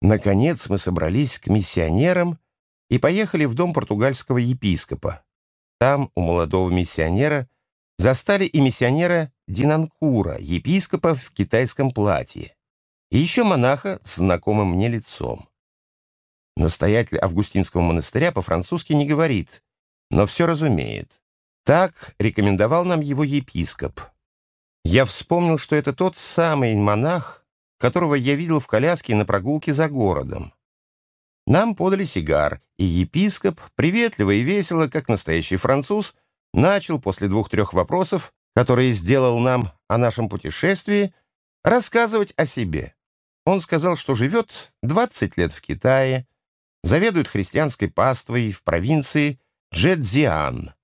Наконец мы собрались к миссионерам и поехали в дом португальского епископа. Там у молодого миссионера застали и миссионера Динанкура, епископа в китайском платье, и еще монаха с знакомым мне лицом. Настоятель Августинского монастыря по-французски не говорит, но все разумеет. Так рекомендовал нам его епископ. Я вспомнил, что это тот самый монах, которого я видел в коляске на прогулке за городом. Нам подали сигар, и епископ, приветливо и весело, как настоящий француз, начал после двух-трех вопросов, которые сделал нам о нашем путешествии, рассказывать о себе. Он сказал, что живет 20 лет в Китае, заведует христианской паствой в провинции Джэцзиан,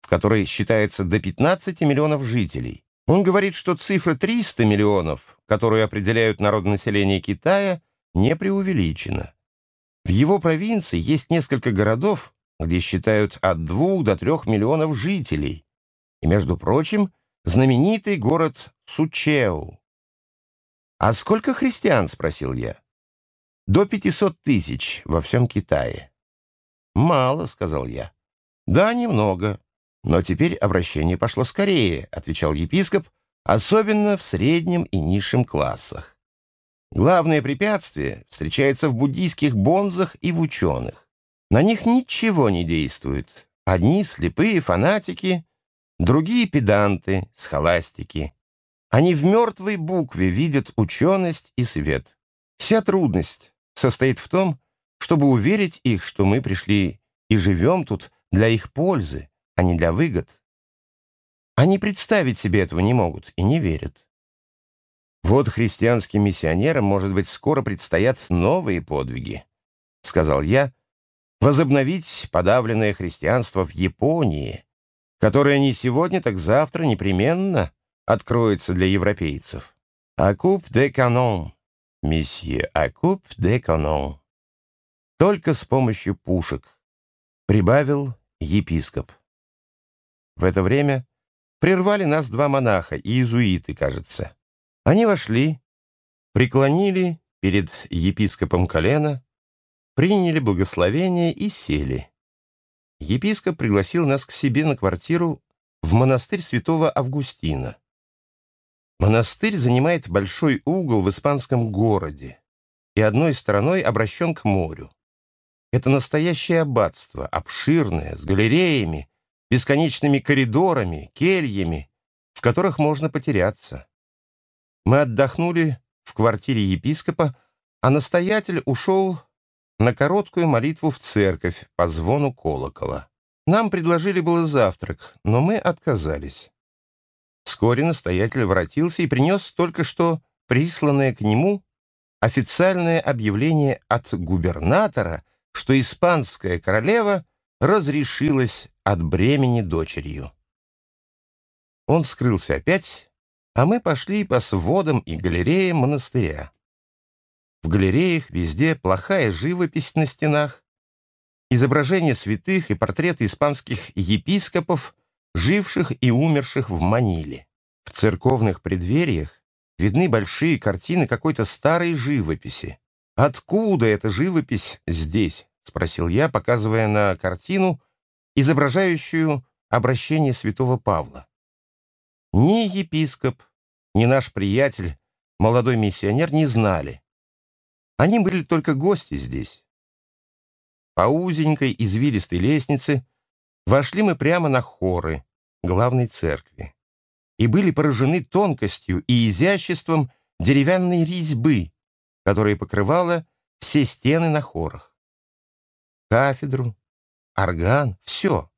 в которой считается до 15 миллионов жителей. Он говорит, что цифра 300 миллионов, которую определяют народонаселение Китая, не преувеличена. В его провинции есть несколько городов, где считают от 2 до 3 миллионов жителей. И, между прочим, знаменитый город Сучеу. «А сколько христиан?» — спросил я. «До 500 тысяч во всем Китае». «Мало», — сказал я. «Да, немного. «Но теперь обращение пошло скорее», — отвечал епископ, «особенно в среднем и низшем классах. Главное препятствие встречается в буддийских бонзах и в ученых. На них ничего не действует. Одни слепые фанатики, другие педанты, схоластики. Они в мертвой букве видят ученость и свет. Вся трудность состоит в том, чтобы уверить их, что мы пришли и живем тут для их пользы, а не для выгод. Они представить себе этого не могут и не верят. Вот христианским миссионерам, может быть, скоро предстоят новые подвиги, сказал я, возобновить подавленное христианство в Японии, которое не сегодня, так завтра непременно откроется для европейцев. «Акуп де канон, месье, акуп де канон». Только с помощью пушек, прибавил епископ. В это время прервали нас два монаха, иезуиты, кажется. Они вошли, преклонили перед епископом колено, приняли благословение и сели. Епископ пригласил нас к себе на квартиру в монастырь святого Августина. Монастырь занимает большой угол в испанском городе и одной стороной обращен к морю. Это настоящее аббатство, обширное, с галереями, бесконечными коридорами, кельями, в которых можно потеряться. Мы отдохнули в квартире епископа, а настоятель ушел на короткую молитву в церковь по звону колокола. Нам предложили было завтрак, но мы отказались. Вскоре настоятель воротился и принес только что присланное к нему официальное объявление от губернатора, что испанская королева разрешилась от бремени дочерью. Он скрылся опять, а мы пошли по сводам и галереям монастыря. В галереях везде плохая живопись на стенах, изображения святых и портреты испанских епископов, живших и умерших в Маниле. В церковных преддвериях видны большие картины какой-то старой живописи. «Откуда эта живопись здесь?» — спросил я, показывая на картину, изображающую обращение святого Павла. Ни епископ, ни наш приятель, молодой миссионер, не знали. Они были только гости здесь. По узенькой извилистой лестнице вошли мы прямо на хоры главной церкви и были поражены тонкостью и изяществом деревянной резьбы, которая покрывала все стены на хорах. Кафедру, орган, все.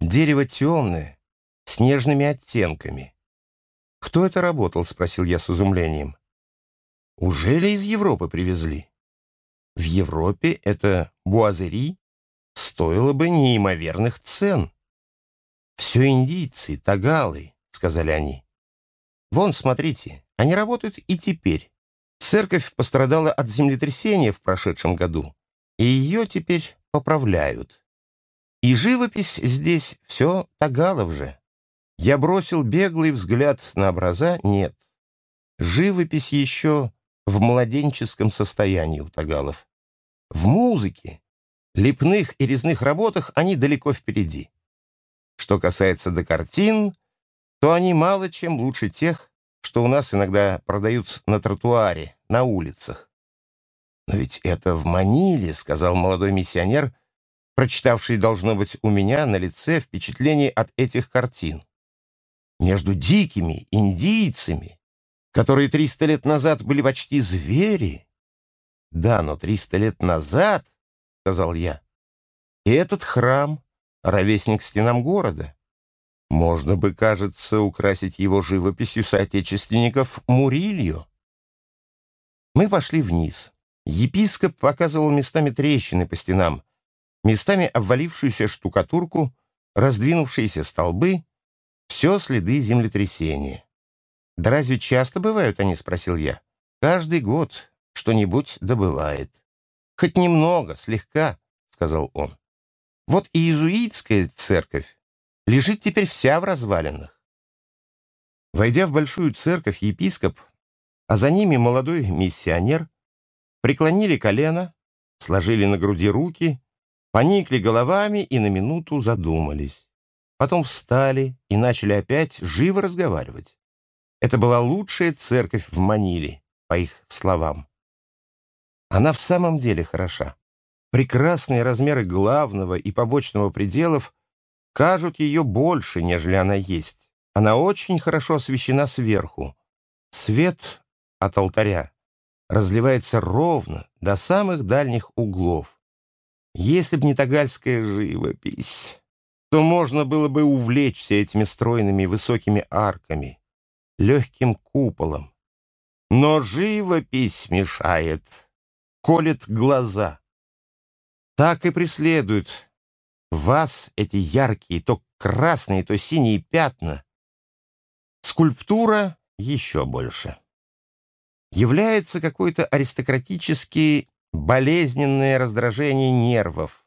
Дерево темное, с нежными оттенками. «Кто это работал?» — спросил я с изумлением. «Уже ли из Европы привезли?» В Европе это буазери стоило бы неимоверных цен. «Все индийцы, тагалы», — сказали они. «Вон, смотрите, они работают и теперь. Церковь пострадала от землетрясения в прошедшем году, и ее теперь поправляют. И живопись здесь все Тагалов же. Я бросил беглый взгляд на образа, нет. Живопись еще в младенческом состоянии у тагалов. В музыке, лепных и резных работах они далеко впереди. Что касается до картин, то они мало чем лучше тех, что у нас иногда продают на тротуаре, на улицах. «Но ведь это в Маниле», — сказал молодой миссионер, прочитавший, должно быть, у меня на лице впечатление от этих картин. Между дикими индийцами, которые триста лет назад были почти звери. Да, но триста лет назад, — сказал я, — и этот храм — ровесник стенам города. Можно бы, кажется, украсить его живописью соотечественников Мурильо. Мы пошли вниз. Епископ показывал местами трещины по стенам, местами обвалившуюся штукатурку, раздвинувшиеся столбы, все следы землетрясения. «Да разве часто бывают они?» — спросил я. «Каждый год что-нибудь добывает». «Хоть немного, слегка», — сказал он. «Вот и иезуитская церковь лежит теперь вся в развалинах». Войдя в большую церковь, епископ, а за ними молодой миссионер, преклонили колено, сложили на груди руки, поникли головами и на минуту задумались. Потом встали и начали опять живо разговаривать. Это была лучшая церковь в Маниле, по их словам. Она в самом деле хороша. Прекрасные размеры главного и побочного пределов кажут ее больше, нежели она есть. Она очень хорошо освещена сверху. Свет от алтаря разливается ровно до самых дальних углов. Если б не тагальская живопись, то можно было бы увлечься этими стройными высокими арками, легким куполом. Но живопись мешает, колет глаза. Так и преследуют вас эти яркие, то красные, то синие пятна. Скульптура еще больше. Является какое-то аристократически болезненное раздражение нервов.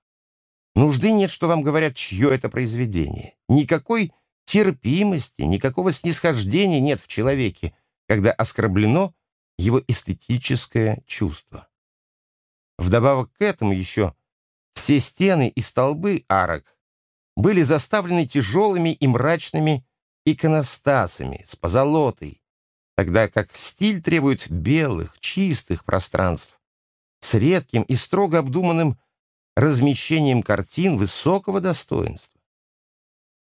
Нужды нет, что вам говорят, чье это произведение. Никакой терпимости, никакого снисхождения нет в человеке, когда оскорблено его эстетическое чувство. Вдобавок к этому еще все стены и столбы арок были заставлены тяжелыми и мрачными иконостасами с позолотой, тогда как стиль требует белых, чистых пространств с редким и строго обдуманным размещением картин высокого достоинства.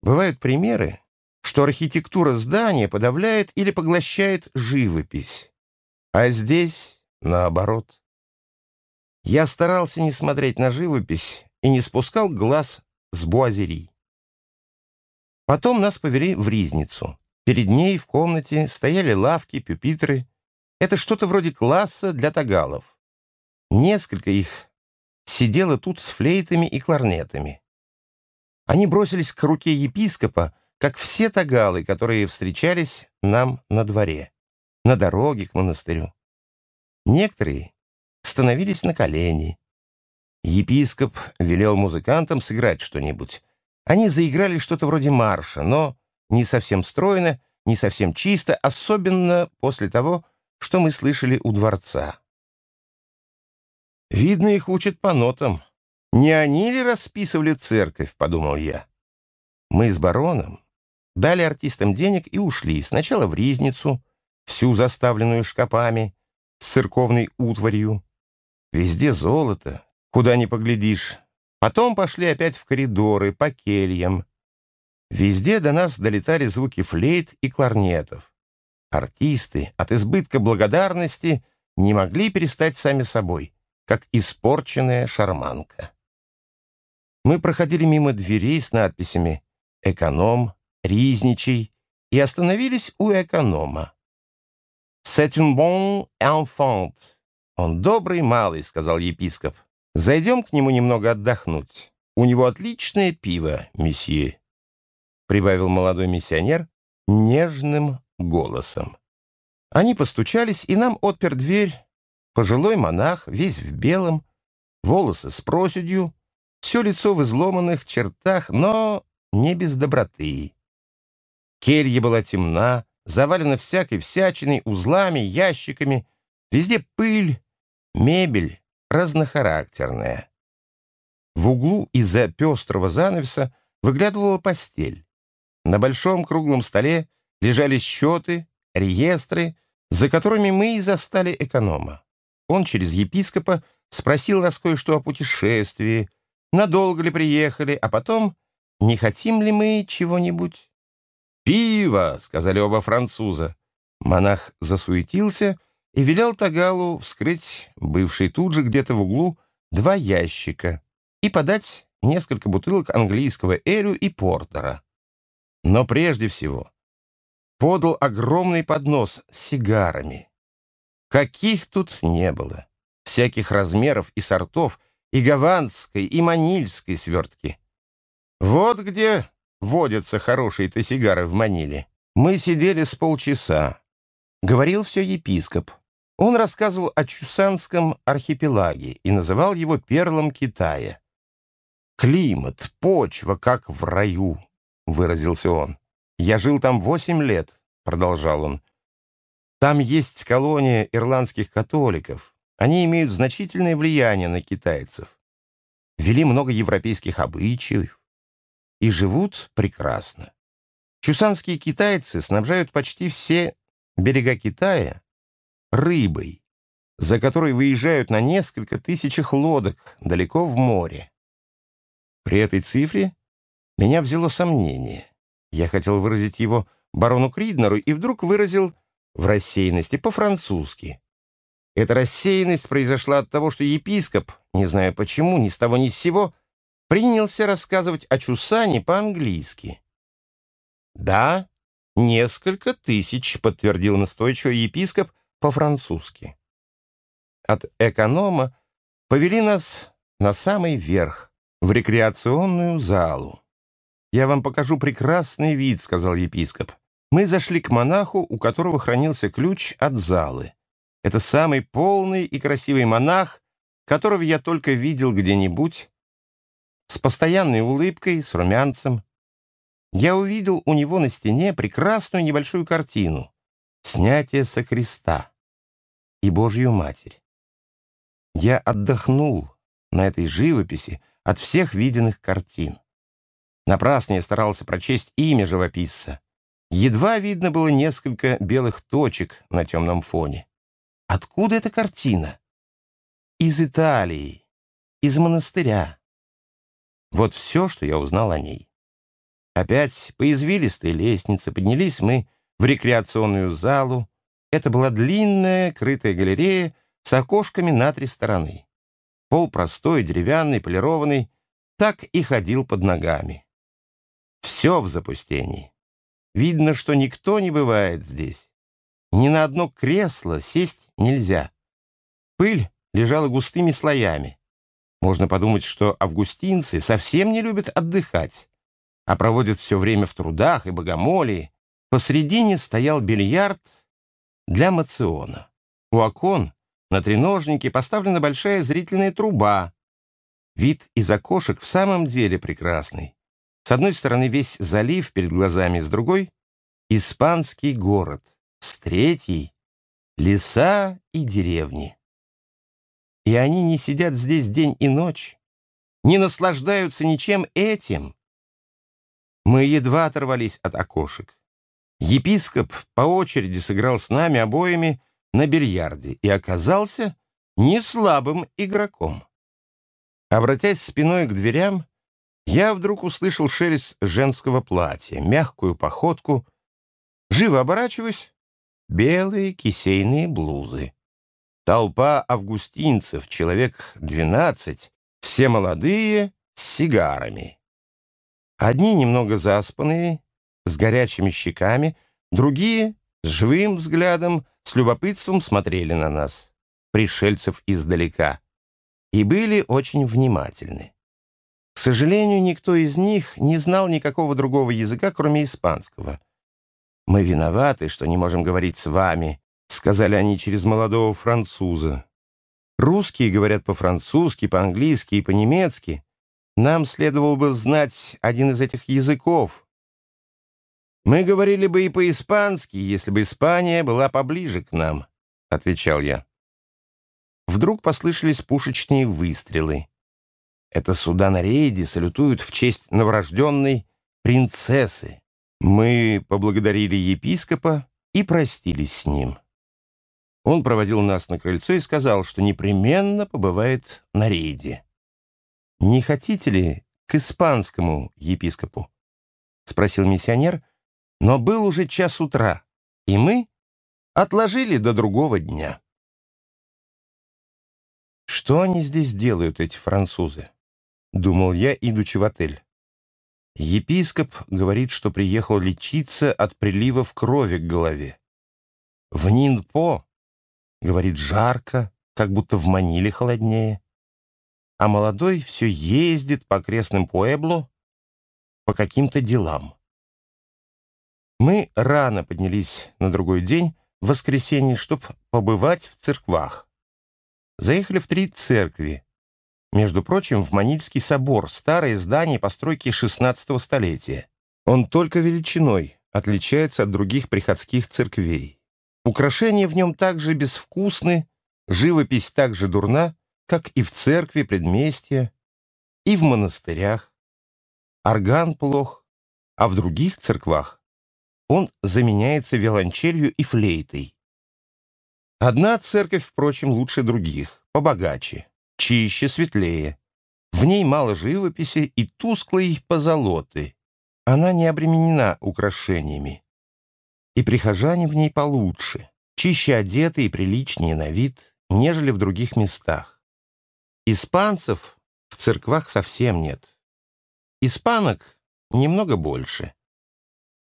Бывают примеры, что архитектура здания подавляет или поглощает живопись, а здесь наоборот. Я старался не смотреть на живопись и не спускал глаз с буазерий. Потом нас повели в ризницу. Перед ней в комнате стояли лавки, пюпитры. Это что-то вроде класса для тагалов. Несколько их сидело тут с флейтами и кларнетами. Они бросились к руке епископа, как все тагалы, которые встречались нам на дворе, на дороге к монастырю. Некоторые становились на колени. Епископ велел музыкантам сыграть что-нибудь. Они заиграли что-то вроде марша, но не совсем стройно, не совсем чисто, особенно после того, что мы слышали у дворца. Видно, их учат по нотам. Не они ли расписывали церковь, подумал я. Мы с бароном дали артистам денег и ушли. Сначала в ризницу, всю заставленную шкапами, с церковной утварью. Везде золото, куда ни поглядишь. Потом пошли опять в коридоры, по кельям. Везде до нас долетали звуки флейт и кларнетов. Артисты от избытка благодарности не могли перестать сами собой, как испорченная шарманка. Мы проходили мимо дверей с надписями «Эконом», «Ризничий» и остановились у эконома. «C'est un bon enfant». «Он добрый малый», — сказал епископ. «Зайдем к нему немного отдохнуть. У него отличное пиво, месье», — прибавил молодой миссионер нежным голосом. Они постучались, и нам отпер дверь пожилой монах, весь в белом, волосы с проседью, все лицо в изломанных чертах, но не без доброты. Келья была темна, завалена всякой всячиной, узлами, ящиками, Везде пыль, мебель разнохарактерная. В углу из-за пестрого занавеса выглядывала постель. На большом круглом столе лежали счеты, реестры, за которыми мы и застали эконома. Он через епископа спросил нас кое-что о путешествии, надолго ли приехали, а потом, не хотим ли мы чего-нибудь. «Пиво!» — сказали оба француза. Монах засуетился и велел Тагалу вскрыть бывший тут же где-то в углу два ящика и подать несколько бутылок английского элю и портера. Но прежде всего подал огромный поднос с сигарами. Каких тут не было. Всяких размеров и сортов, и гаванской, и манильской свертки. Вот где водятся хорошие-то сигары в Маниле. Мы сидели с полчаса. Говорил все епископ. Он рассказывал о Чусанском архипелаге и называл его перлом Китая. «Климат, почва, как в раю», — выразился он. «Я жил там восемь лет», — продолжал он. «Там есть колония ирландских католиков. Они имеют значительное влияние на китайцев. Вели много европейских обычаев и живут прекрасно. Чусанские китайцы снабжают почти все берега Китая рыбой, за которой выезжают на несколько тысячах лодок далеко в море. При этой цифре меня взяло сомнение. Я хотел выразить его барону Криднеру и вдруг выразил в рассеянности по-французски. Эта рассеянность произошла от того, что епископ, не знаю почему, ни с того ни с сего, принялся рассказывать о Чусане по-английски. «Да, несколько тысяч», — подтвердил настойчиво епископ по-французски. От эконома повели нас на самый верх, в рекреационную залу. «Я вам покажу прекрасный вид», — сказал епископ. Мы зашли к монаху, у которого хранился ключ от залы. Это самый полный и красивый монах, которого я только видел где-нибудь, с постоянной улыбкой, с румянцем. Я увидел у него на стене прекрасную небольшую картину «Снятие со креста» и Божью Матерь. Я отдохнул на этой живописи от всех виденных картин. Напрасно я старался прочесть имя живописца. Едва видно было несколько белых точек на темном фоне. Откуда эта картина? Из Италии, из монастыря. Вот все, что я узнал о ней. Опять по извилистой лестнице поднялись мы в рекреационную залу. Это была длинная крытая галерея с окошками на три стороны. Пол простой, деревянный, полированный, так и ходил под ногами. Все в запустении. Видно, что никто не бывает здесь. Ни на одно кресло сесть нельзя. Пыль лежала густыми слоями. Можно подумать, что августинцы совсем не любят отдыхать, а проводят все время в трудах и богомолии. Посредине стоял бильярд для мациона. У окон на треножнике поставлена большая зрительная труба. Вид из окошек в самом деле прекрасный. С одной стороны весь залив перед глазами, с другой — испанский город, с третьей — леса и деревни. И они не сидят здесь день и ночь, не наслаждаются ничем этим. Мы едва оторвались от окошек. Епископ по очереди сыграл с нами обоими на бильярде и оказался не слабым игроком. Обратясь спиной к дверям, я вдруг услышал шелест женского платья, мягкую походку. Живо оборачиваюсь — белые кисейные блузы. Толпа августинцев, человек двенадцать, все молодые, с сигарами. Одни немного заспанные, с горячими щеками, другие с живым взглядом, с любопытством смотрели на нас, пришельцев издалека, и были очень внимательны. Сожалению, никто из них не знал никакого другого языка, кроме испанского. «Мы виноваты, что не можем говорить с вами», сказали они через молодого француза. Русские говорят по-французски, по-английски и по-немецки. Нам следовало бы знать один из этих языков. Мы говорили бы и по-испански, если бы Испания была поближе к нам, отвечал я. вдруг послышались пушечные выстрелы. Это суда на рейде салютуют в честь новорожденной принцессы. Мы поблагодарили епископа и простились с ним. Он проводил нас на крыльцо и сказал, что непременно побывает на рейде. «Не хотите ли к испанскому епископу?» — спросил миссионер, но был уже час утра, и мы отложили до другого дня. Что они здесь делают, эти французы? Думал я, идучи в отель. Епископ говорит, что приехал лечиться от приливов крови к голове. В Нинпо, говорит, жарко, как будто в Маниле холоднее. А молодой все ездит по окрестным Пуэбло по каким-то делам. Мы рано поднялись на другой день, в воскресенье, чтобы побывать в церквах. Заехали в три церкви, между прочим, в Манильский собор, старое здание постройки XVI столетия. Он только величиной отличается от других приходских церквей. Украшения в нем также безвкусны, живопись так же дурна, как и в церкви предместья, и в монастырях. Орган плох, а в других церквах он заменяется виолончелью и флейтой. Одна церковь, впрочем, лучше других, побогаче чище, светлее. В ней мало живописи и тусклой позолоты. Она не обременена украшениями. И прихожане в ней получше, чище одеты и приличнее на вид, нежели в других местах. Испанцев в церквах совсем нет. Испанок немного больше.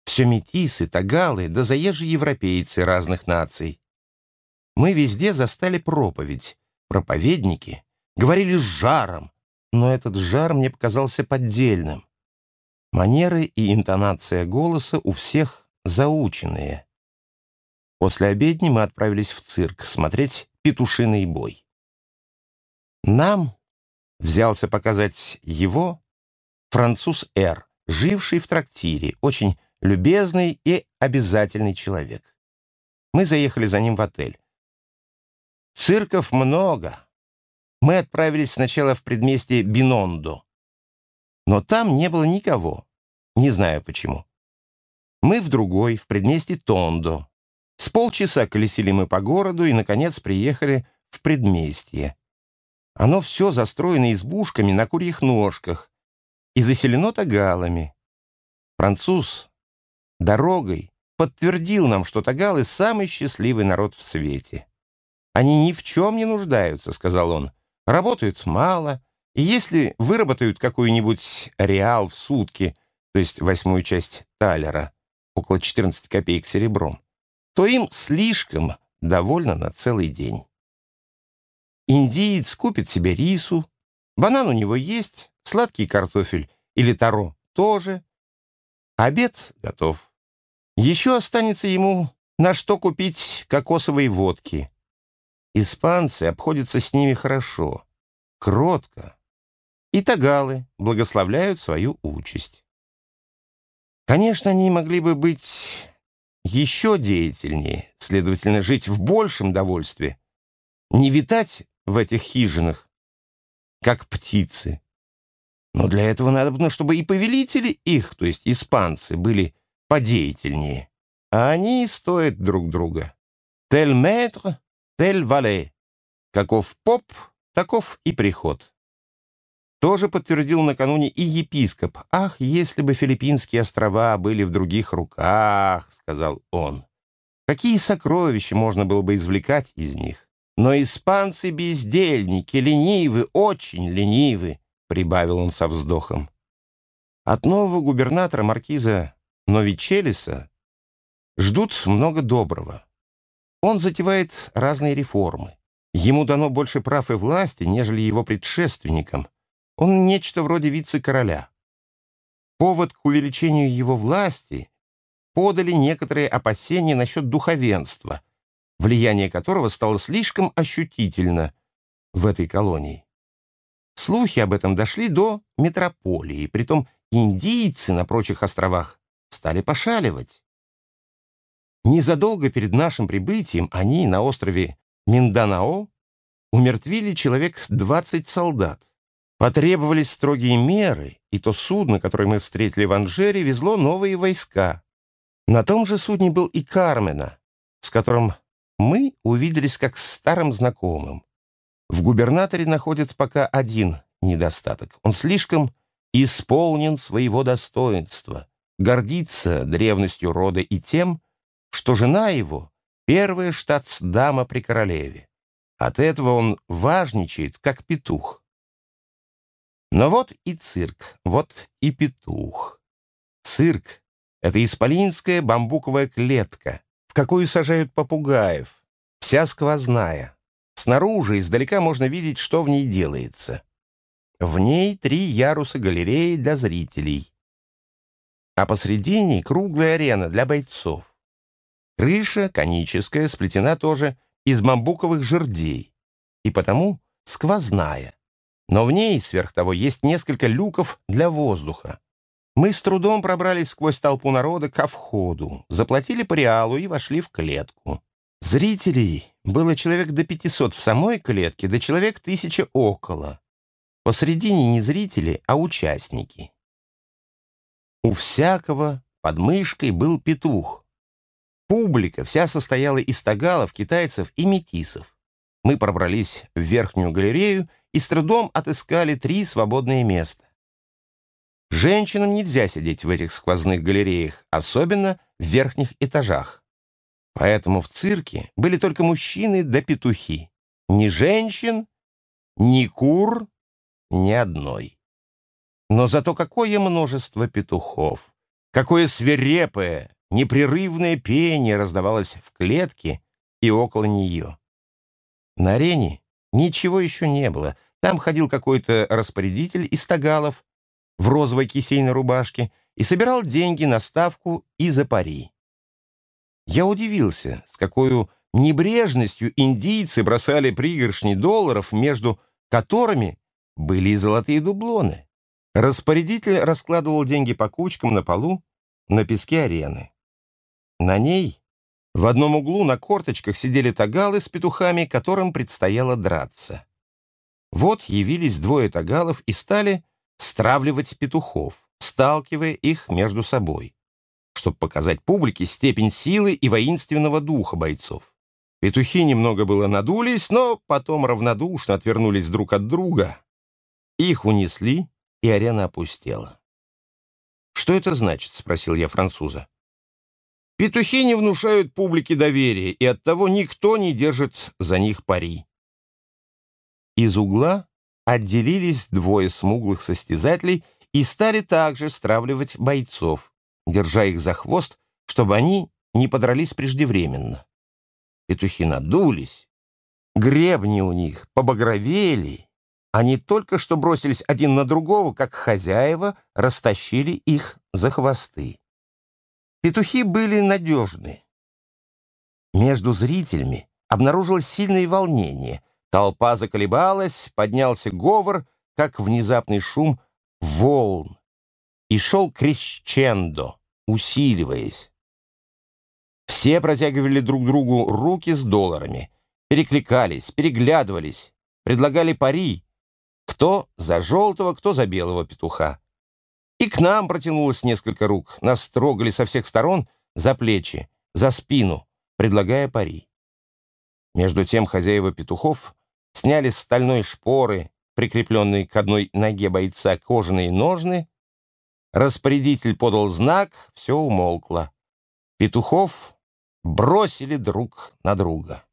Все метисы, тагалы, да заезжие европейцы разных наций. Мы везде застали проповедь. Проповедники говорили с жаром, но этот жар мне показался поддельным. Манеры и интонация голоса у всех заученные. После обедни мы отправились в цирк смотреть петушиный бой. Нам взялся показать его француз Р, живший в трактире, очень любезный и обязательный человек. Мы заехали за ним в отель. Цирков много, мы отправились сначала в предместье Бинондо. Но там не было никого. Не знаю почему. Мы в другой, в предместье Тондо. С полчаса колесили мы по городу и, наконец, приехали в предместье. Оно все застроено избушками на курьих ножках и заселено тагалами. Француз дорогой подтвердил нам, что тагалы — самый счастливый народ в свете. «Они ни в чем не нуждаются», — сказал он. Работают мало, и если выработают какой-нибудь реал в сутки, то есть восьмую часть талера, около 14 копеек серебром, то им слишком довольно на целый день. Индиец купит себе рису, банан у него есть, сладкий картофель или таро тоже. Обед готов. Еще останется ему на что купить кокосовой водки. Испанцы обходятся с ними хорошо, кротко. И тагалы благословляют свою участь. Конечно, они могли бы быть еще деятельнее, следовательно, жить в большем довольстве, не витать в этих хижинах, как птицы. Но для этого надо, чтобы и повелители их, то есть испанцы, были подеятельнее. А они стоят друг друга. Тель метр, тель вале. Каков поп, таков и приход. Тоже подтвердил накануне и епископ. «Ах, если бы Филиппинские острова были в других руках», — сказал он. «Какие сокровища можно было бы извлекать из них? Но испанцы бездельники, ленивы, очень ленивы», — прибавил он со вздохом. От нового губернатора маркиза Новичелиса ждут много доброго. Он затевает разные реформы. Ему дано больше прав и власти, нежели его предшественникам. Он нечто вроде вице-короля. Повод к увеличению его власти подали некоторые опасения насчет духовенства, влияние которого стало слишком ощутительно в этой колонии. Слухи об этом дошли до метрополии, притом индийцы на прочих островах стали пошаливать. Незадолго перед нашим прибытием они на острове Минданао умертвили человек 20 солдат. Потребовались строгие меры, и то судно, которое мы встретили в Анжере, везло новые войска. На том же судне был и Кармена, с которым мы увиделись как с старым знакомым. В губернаторе находит пока один недостаток. Он слишком исполнен своего достоинства, гордится древностью рода и тем, что жена его — первая штатсдама при королеве. От этого он важничает, как петух. Но вот и цирк, вот и петух. Цирк — это исполинская бамбуковая клетка, в какую сажают попугаев, вся сквозная. Снаружи издалека можно видеть, что в ней делается. В ней три яруса галереи для зрителей, а посредине круглая арена для бойцов. Крыша коническая, сплетена тоже из бамбуковых жердей, и потому сквозная. Но в ней, сверх того, есть несколько люков для воздуха. Мы с трудом пробрались сквозь толпу народа ко входу, заплатили по реалу и вошли в клетку. Зрителей было человек до 500 в самой клетке, до человек тысяча около. Посредине не зрители, а участники. У всякого под мышкой был петух. Публика вся состояла из тагалов, китайцев и метисов. Мы пробрались в верхнюю галерею и с трудом отыскали три свободные места. Женщинам нельзя сидеть в этих сквозных галереях, особенно в верхних этажах. Поэтому в цирке были только мужчины да петухи. Ни женщин, ни кур, ни одной. Но зато какое множество петухов! Какое свирепое, непрерывное пение раздавалось в клетке и около нее. На арене ничего еще не было. Там ходил какой-то распорядитель из тагалов в розовой кисейной рубашке и собирал деньги на ставку и за пари. Я удивился, с какой небрежностью индийцы бросали пригоршни долларов, между которыми были и золотые дублоны. Распорядитель раскладывал деньги по кучкам на полу на песке арены. На ней в одном углу на корточках сидели тагалы с петухами, которым предстояло драться. Вот явились двое тагалов и стали стравливать петухов, сталкивая их между собой, чтобы показать публике степень силы и воинственного духа бойцов. Петухи немного было надулись, но потом равнодушно отвернулись друг от друга. Их унесли, и арена опустела. «Что это значит?» — спросил я француза. Петухи не внушают публике доверия, и оттого никто не держит за них пари. Из угла отделились двое смуглых состязателей и стали также стравливать бойцов, держа их за хвост, чтобы они не подрались преждевременно. Петухи надулись, гребни у них побагровели, они только что бросились один на другого, как хозяева растащили их за хвосты. Петухи были надежны. Между зрителями обнаружилось сильное волнение. Толпа заколебалась, поднялся говор, как внезапный шум волн, и шел крещендо, усиливаясь. Все протягивали друг другу руки с долларами, перекликались, переглядывались, предлагали пари, кто за желтого, кто за белого петуха. И к нам протянулось несколько рук. Нас трогали со всех сторон за плечи, за спину, предлагая пари. Между тем хозяева петухов сняли с стальной шпоры, прикрепленные к одной ноге бойца кожаные ножны. Распорядитель подал знак, все умолкло. Петухов бросили друг на друга.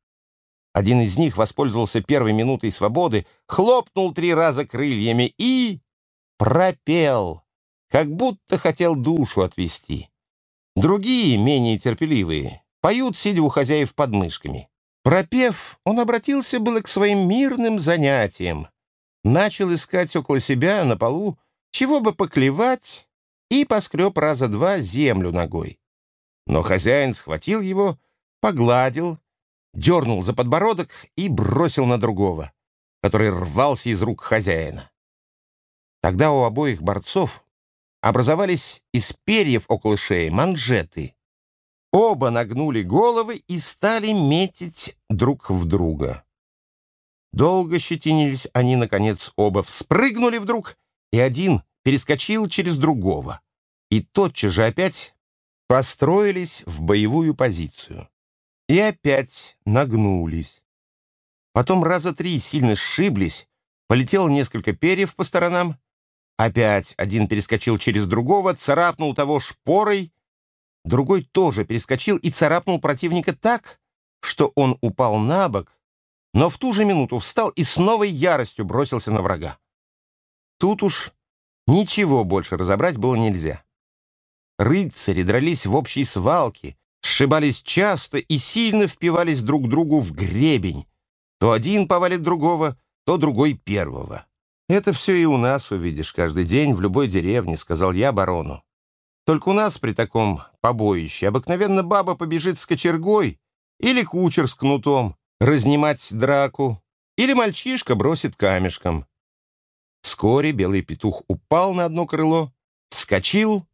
Один из них воспользовался первой минутой свободы, хлопнул три раза крыльями и пропел как будто хотел душу отвести. Другие, менее терпеливые, поют, сидя у хозяев под мышками. Пропев, он обратился было к своим мирным занятиям, начал искать около себя на полу, чего бы поклевать, и поскреб раза два землю ногой. Но хозяин схватил его, погладил, дернул за подбородок и бросил на другого, который рвался из рук хозяина. Тогда у обоих борцов образовались из перьев около шеи манжеты. Оба нагнули головы и стали метить друг в друга. Долго щетинились они, наконец, оба вспрыгнули вдруг, и один перескочил через другого. И тотчас же опять построились в боевую позицию. И опять нагнулись. Потом раза три сильно сшиблись, полетело несколько перьев по сторонам. Опять один перескочил через другого, царапнул того шпорой, другой тоже перескочил и царапнул противника так, что он упал на бок, но в ту же минуту встал и с новой яростью бросился на врага. Тут уж ничего больше разобрать было нельзя. Рыцари дрались в общей свалке, сшибались часто и сильно впивались друг другу в гребень. То один повалит другого, то другой первого. «Это все и у нас увидишь каждый день в любой деревне», — сказал я барону. «Только у нас при таком побоище обыкновенно баба побежит с кочергой или кучер с кнутом разнимать драку, или мальчишка бросит камешком». Вскоре белый петух упал на одно крыло, вскочил,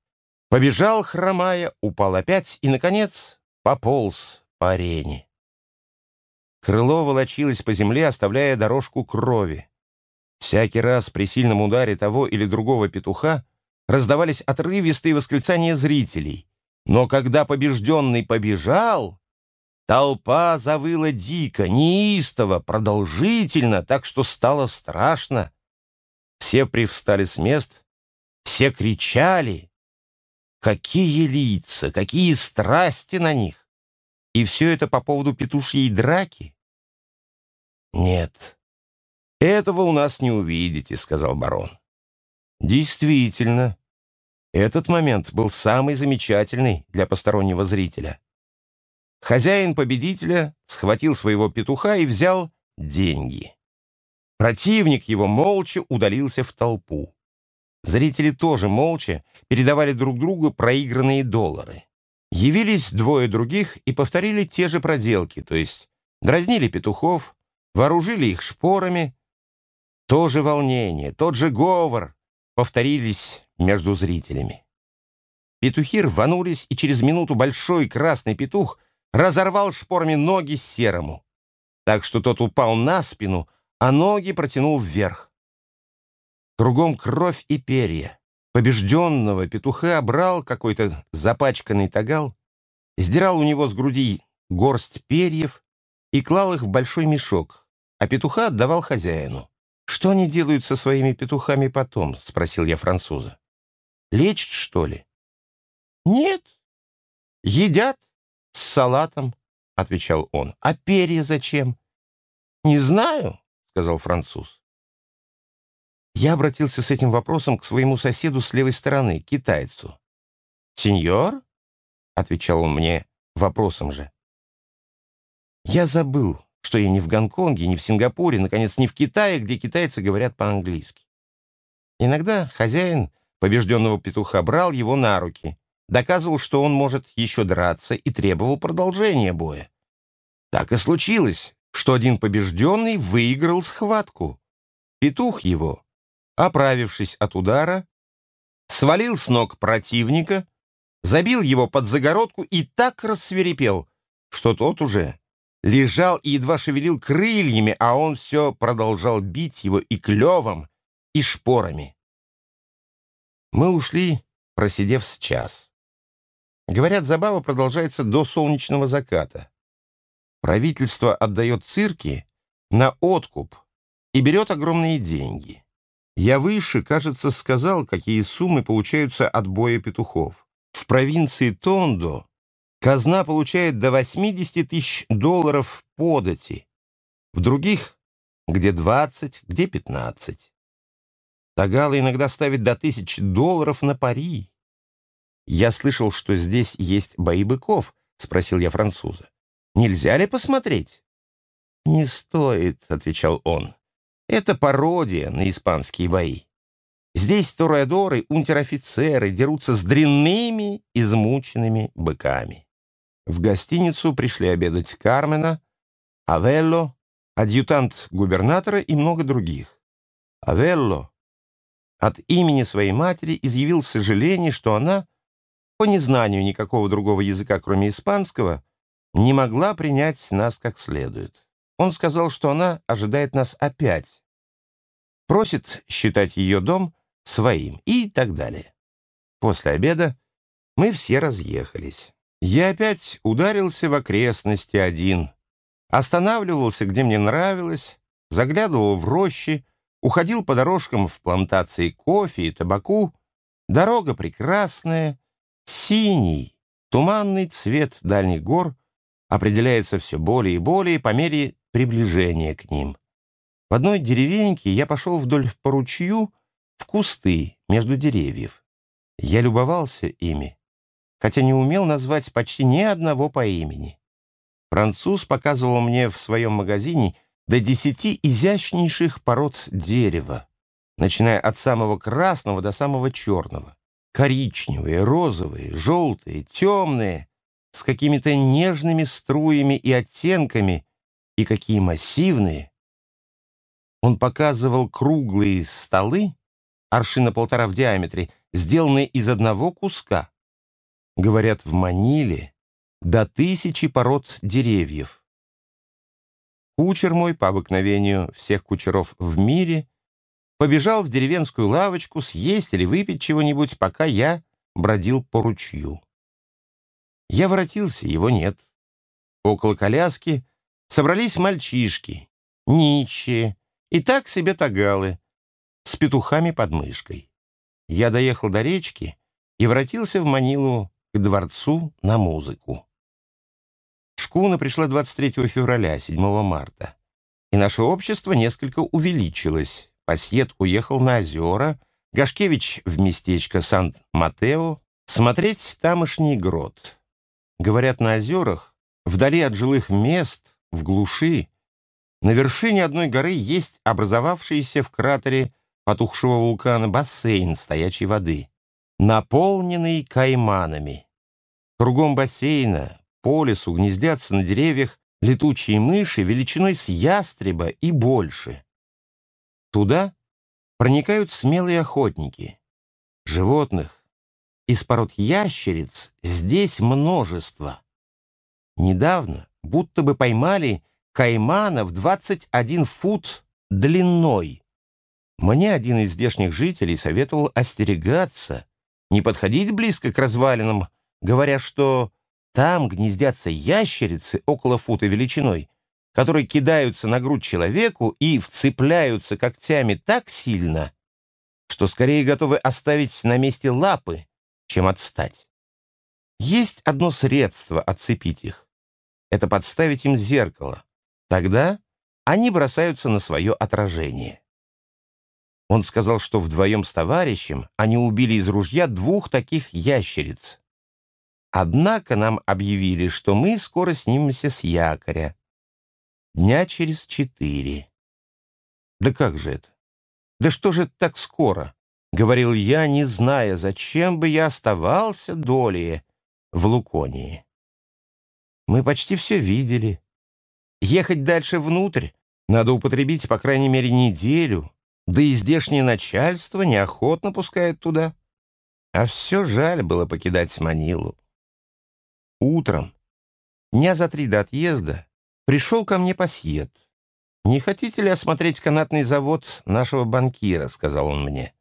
побежал, хромая, упал опять и, наконец, пополз по арене. Крыло волочилось по земле, оставляя дорожку крови. Всякий раз при сильном ударе того или другого петуха раздавались отрывистые восклицания зрителей. Но когда побежденный побежал, толпа завыла дико, неистово, продолжительно, так что стало страшно. Все привстали с мест, все кричали. Какие лица, какие страсти на них! И все это по поводу петушьей драки? Нет, этого у нас не увидите, сказал барон. Действительно, этот момент был самый замечательный для постороннего зрителя. Хозяин победителя схватил своего петуха и взял деньги. Противник его молча удалился в толпу. Зрители тоже молча передавали друг другу проигранные доллары. Явились двое других и повторили те же проделки, то есть дразнили петухов, вооружили их шпорами. То же волнение, тот же говор повторились между зрителями. Петухи рванулись, и через минуту большой красный петух разорвал шпорами ноги серому, так что тот упал на спину, а ноги протянул вверх. Кругом кровь и перья. Побежденного петуха брал какой-то запачканный тагал, сдирал у него с груди горсть перьев и клал их в большой мешок, а петуха отдавал хозяину. «Что они делают со своими петухами потом?» — спросил я француза. «Лечат, что ли?» «Нет. Едят с салатом», — отвечал он. «А перья зачем?» «Не знаю», — сказал француз. Я обратился с этим вопросом к своему соседу с левой стороны, китайцу. «Сеньор?» — отвечал он мне вопросом же. Я забыл, что я не в Гонконге, не в Сингапуре, наконец, не в Китае, где китайцы говорят по-английски. Иногда хозяин побежденного петуха брал его на руки, доказывал, что он может еще драться и требовал продолжения боя. Так и случилось, что один побежденный выиграл схватку. Петух его оправившись от удара, свалил с ног противника, забил его под загородку и так рассверепел, что тот уже лежал и едва шевелил крыльями, а он все продолжал бить его и клевом, и шпорами. Мы ушли, просидев с час. Говорят, забава продолжается до солнечного заката. Правительство отдает цирки на откуп и берет огромные деньги. Я выше, кажется, сказал, какие суммы получаются от боя петухов. В провинции Тондо казна получает до 80 тысяч долларов подати, в других где 20, где 15. Тагала иногда ставит до тысяч долларов на пари. «Я слышал, что здесь есть бои быков», — спросил я француза. «Нельзя ли посмотреть?» «Не стоит», — отвечал он. Это пародия на испанские бои. Здесь торадоры, унтер-офицеры дерутся с дрянными, измученными быками. В гостиницу пришли обедать Кармена, Авелло, адъютант губернатора и много других. Авелло от имени своей матери изъявил сожаление, что она, по незнанию никакого другого языка, кроме испанского, не могла принять нас как следует. он сказал, что она ожидает нас опять. Просит считать ее дом своим и так далее. После обеда мы все разъехались. Я опять ударился в окрестности один. Останавливался, где мне нравилось, заглядывал в рощи, уходил по дорожкам в плантации кофе и табаку. Дорога прекрасная, синий, туманный цвет дальних гор определяется все более и более по мере приближения к ним. В одной деревеньке я пошел вдоль по ручью в кусты между деревьев. Я любовался ими, хотя не умел назвать почти ни одного по имени. Француз показывал мне в своем магазине до десяти изящнейших пород дерева, начиная от самого красного до самого черного. Коричневые, розовые, желтые, темные, с какими-то нежными струями и оттенками, и какие массивные. Он показывал круглые столы, аршина полтора в диаметре, сделанные из одного куска. Говорят, в Маниле до тысячи пород деревьев. Кучер мой, по обыкновению всех кучеров в мире, побежал в деревенскую лавочку съесть или выпить чего-нибудь, пока я бродил по ручью. Я воротился, его нет. Около коляски собрались мальчишки, нищие, и так себе тагалы, с петухами под мышкой. Я доехал до речки и воротился в Манилу к дворцу на музыку. Шкуна пришла 23 февраля, 7 марта, и наше общество несколько увеличилось. Пассиет уехал на озера, Гашкевич в местечко Сан-Матео смотреть тамошний грот. Говорят, на озерах, вдали от жилых мест, в глуши, на вершине одной горы есть образовавшийся в кратере потухшего вулкана бассейн стоячей воды, наполненный кайманами. Кругом бассейна, по лесу гнездятся на деревьях летучие мыши величиной с ястреба и больше. Туда проникают смелые охотники. Животных из пород ящериц здесь множество. Недавно будто бы поймали каймана в 21 фут длиной. Мне один из здешних жителей советовал остерегаться, не подходить близко к развалинам, говоря, что там гнездятся ящерицы около фута величиной, которые кидаются на грудь человеку и вцепляются когтями так сильно, что скорее готовы оставить на месте лапы, чем отстать. Есть одно средство отцепить их. Это подставить им зеркало. Тогда они бросаются на свое отражение. Он сказал, что вдвоем с товарищем они убили из ружья двух таких ящериц. Однако нам объявили, что мы скоро снимемся с якоря. Дня через четыре. Да как же это? Да что же это так скоро? Говорил я, не зная, зачем бы я оставался долее в Луконии. Мы почти все видели. Ехать дальше внутрь надо употребить, по крайней мере, неделю, да и здешнее начальство неохотно пускает туда. А все жаль было покидать Манилу. Утром, дня за три до отъезда, пришел ко мне пассиет. «Не хотите ли осмотреть канатный завод нашего банкира?» — сказал он мне.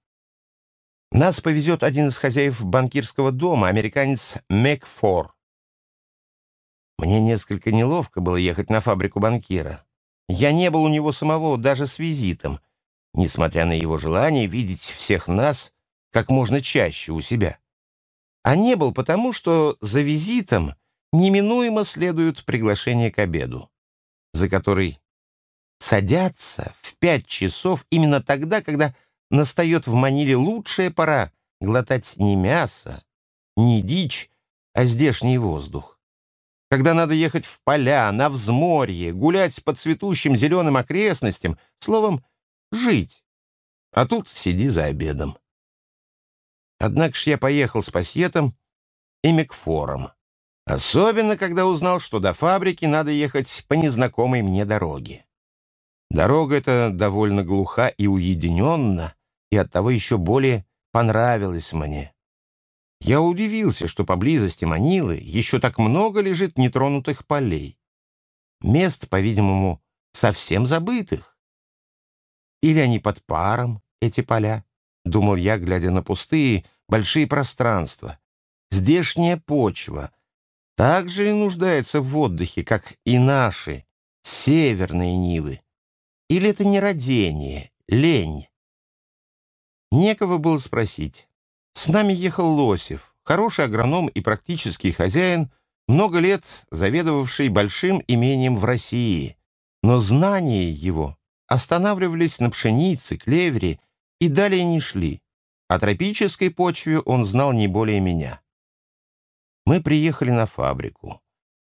«Нас повезет один из хозяев банкирского дома, американец Мэкфор. Мне несколько неловко было ехать на фабрику банкира. Я не был у него самого даже с визитом, несмотря на его желание видеть всех нас как можно чаще у себя а не был потому, что за визитом неминуемо следует приглашение к обеду, за который садятся в пять часов именно тогда, когда настает в Маниле лучшая пора глотать не мясо, не дичь, а здешний воздух. Когда надо ехать в поля, на взморье, гулять по цветущим зеленым окрестностям, словом, жить. А тут сиди за обедом. Однако ж я поехал с пассетом и Микфором. Особенно, когда узнал, что до фабрики надо ехать по незнакомой мне дороге. Дорога эта довольно глуха и уединенна, и оттого еще более понравилась мне. Я удивился, что поблизости Манилы еще так много лежит нетронутых полей. Мест, по-видимому, совсем забытых. Или они под паром, эти поля, думал я, глядя на пустые, большие пространства. Здешняя почва также ли нуждается в отдыхе, как и наши, северные Нивы? Или это не родение, лень? Некого было спросить. С нами ехал Лосев, хороший агроном и практический хозяин, много лет заведовавший большим имением в России. Но знания его останавливались на пшенице, клевере и далее не шли. О тропической почве он знал не более меня. Мы приехали на фабрику,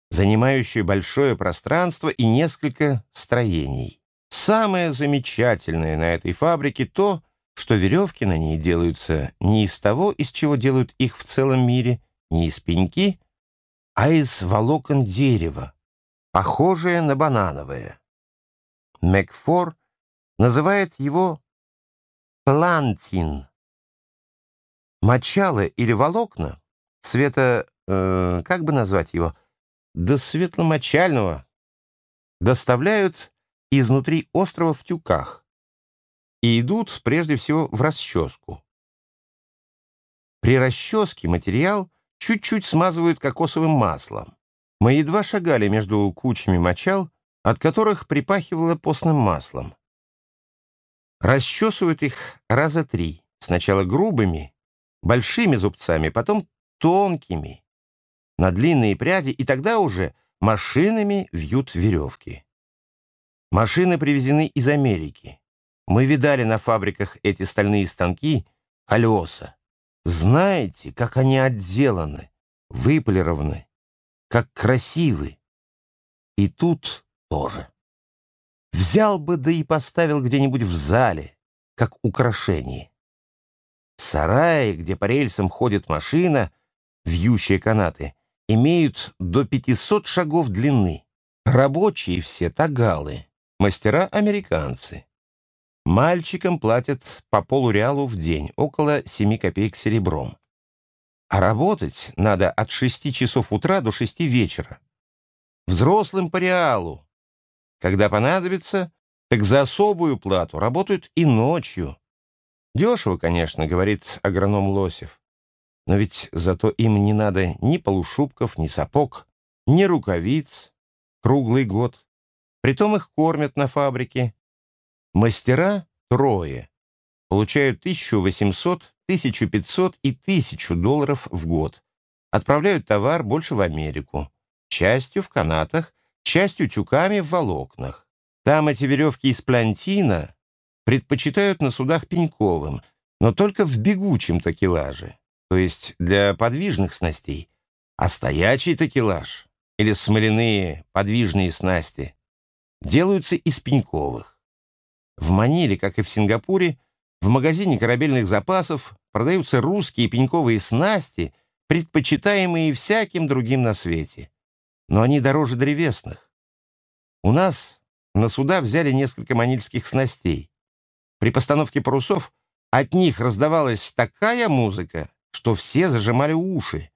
занимающую большое пространство и несколько строений. Самое замечательное на этой фабрике то, что веревки на ней делаются не из того, из чего делают их в целом мире, не из пеньки, а из волокон дерева, похожее на банановое. Макфор называет его плантин. Мочало или волокна цвета, э, как бы назвать его, до светломочального, доставляют изнутри острова в тюках, и идут прежде всего в расческу. При расческе материал чуть-чуть смазывают кокосовым маслом. Мы едва шагали между кучами мочал, от которых припахивало постным маслом. Расчесывают их раза три, сначала грубыми, большими зубцами, потом тонкими, на длинные пряди, и тогда уже машинами вьют веревки. Машины привезены из Америки. Мы видали на фабриках эти стальные станки, колеса. Знаете, как они отделаны, выполированы, как красивы. И тут тоже. Взял бы, да и поставил где-нибудь в зале, как украшение. Сараи, где по рельсам ходит машина, вьющие канаты, имеют до 500 шагов длины. Рабочие все тагалы, мастера американцы. Мальчикам платят по полуреалу в день, около 7 копеек серебром. А работать надо от 6 часов утра до 6 вечера. Взрослым по реалу. Когда понадобится, так за особую плату работают и ночью. Дешево, конечно, говорит агроном Лосев. Но ведь зато им не надо ни полушубков, ни сапог, ни рукавиц круглый год. Притом их кормят на фабрике, Мастера трое. Получают 1800, 1500 и 1000 долларов в год. Отправляют товар больше в Америку. Частью в канатах, частью тюками в волокнах. Там эти веревки из плантина предпочитают на судах пеньковым, но только в бегучем такелаже, то есть для подвижных снастей. А стоячий такелаж или смоляные подвижные снасти делаются из пеньковых. В Маниле, как и в Сингапуре, в магазине корабельных запасов продаются русские пеньковые снасти, предпочитаемые всяким другим на свете. Но они дороже древесных. У нас на суда взяли несколько манильских снастей. При постановке парусов от них раздавалась такая музыка, что все зажимали уши.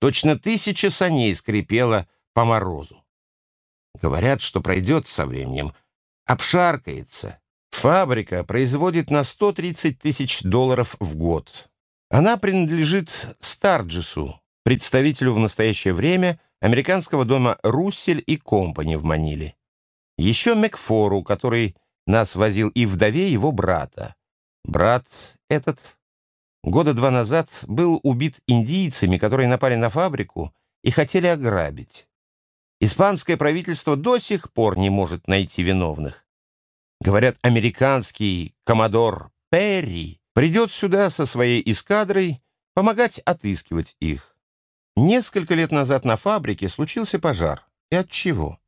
Точно тысяча саней скрипела по морозу. Говорят, что пройдет со временем, обшаркается, Фабрика производит на 130 тысяч долларов в год. Она принадлежит Старджису, представителю в настоящее время американского дома «Руссель и Компани» в Маниле. Еще Макфору, который нас возил, и вдове его брата. Брат этот года два назад был убит индийцами, которые напали на фабрику и хотели ограбить. Испанское правительство до сих пор не может найти виновных. Говорят, американский коммодор Перри придет сюда со своей эскадрой помогать отыскивать их. Несколько лет назад на фабрике случился пожар. И от чего?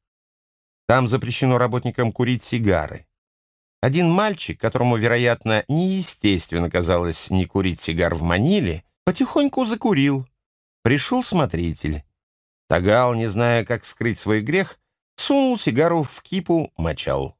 Там запрещено работникам курить сигары. Один мальчик, которому, вероятно, неестественно казалось не курить сигар в Маниле, потихоньку закурил. Пришел смотритель. Тагал, не зная, как скрыть свой грех, сунул сигару в кипу, мочал.